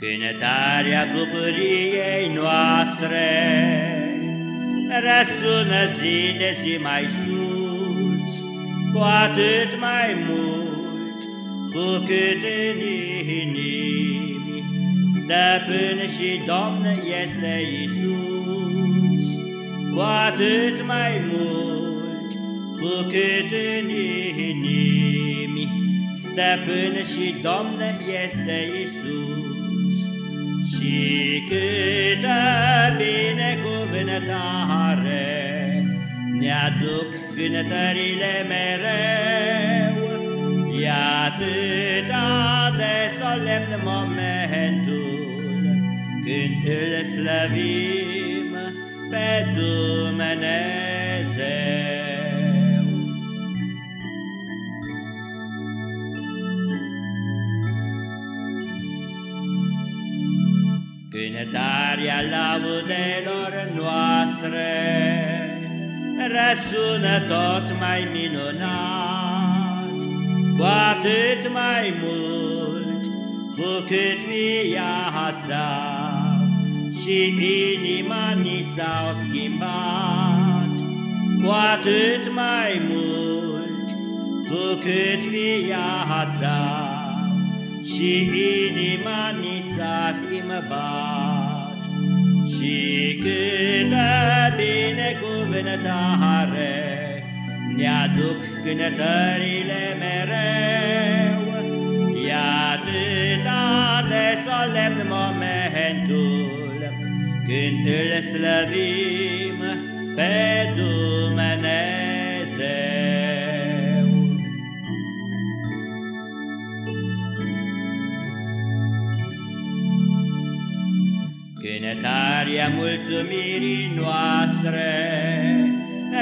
Cânătarea bucuriei noastre Răsună zi de zi mai sus, Cu atât mai mult, cu cât în inimi Stăpân și Domn este Isus. Cu atât mai mult, cu cât în inimi Stăpân și Domn este Isus. Ne-aduc cântările mereu. E atâta de solemn momentul Când îl slăvim pe Dumnezeu. Cântarea laudelor noastre Răsună tot mai minunat. Cu atât mai mult Cu cât viața Și inima ni s-au schimbat. Cu atât mai mult Cu cât viața și inima ni s-a schimbat. Și câtă binecuvântare ne-aduc cântările mereu. E atâta de solemn momentul când îl slăvim pe Dumnezeu. Cânătarea mulțumirii noastre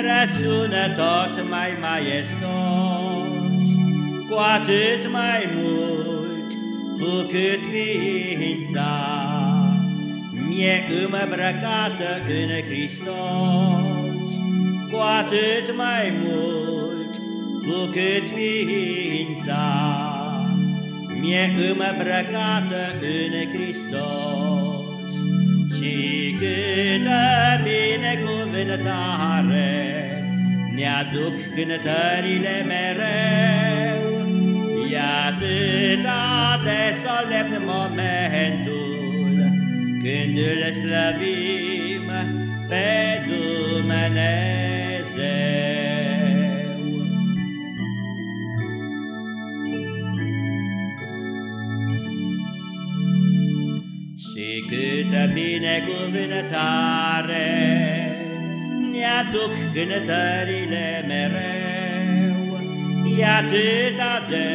Răsună tot mai maestos Cu atât mai mult cu cât ființa Mie îmbrăcată în Hristos. Cu atât mai mult cu cât ființa Mie îmbrăcată în Hristos. Și câtă binecuvântare Ne-aduc cântările mereu. E atâta de solemn momentul Când îl slăvim pe Dumnezeu. Și câtă binecuvântare Ne-aduc cântările mereu. E atâta de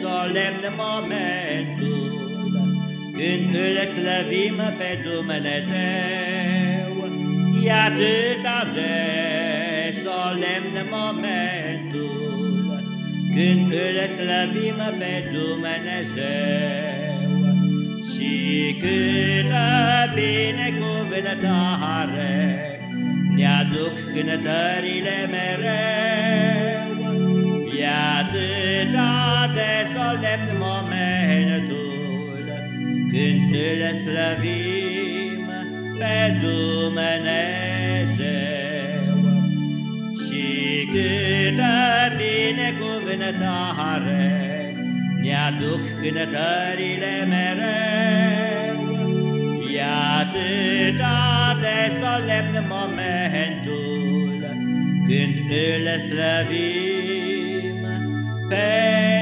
solemn momentul Când îl slăvim pe Dumnezeu. E atâta de solemn momentul Când îl slăvim pe Dumnezeu. Și câtă binecuvântare Ne-aduc cântările mereu E atâta de solemn momentul Când îl slăvim pe Dumnezeu Și câtă binecuvântare ne-aduc cântările mereu. E atâta de solemn momentul Când îl slăvim pe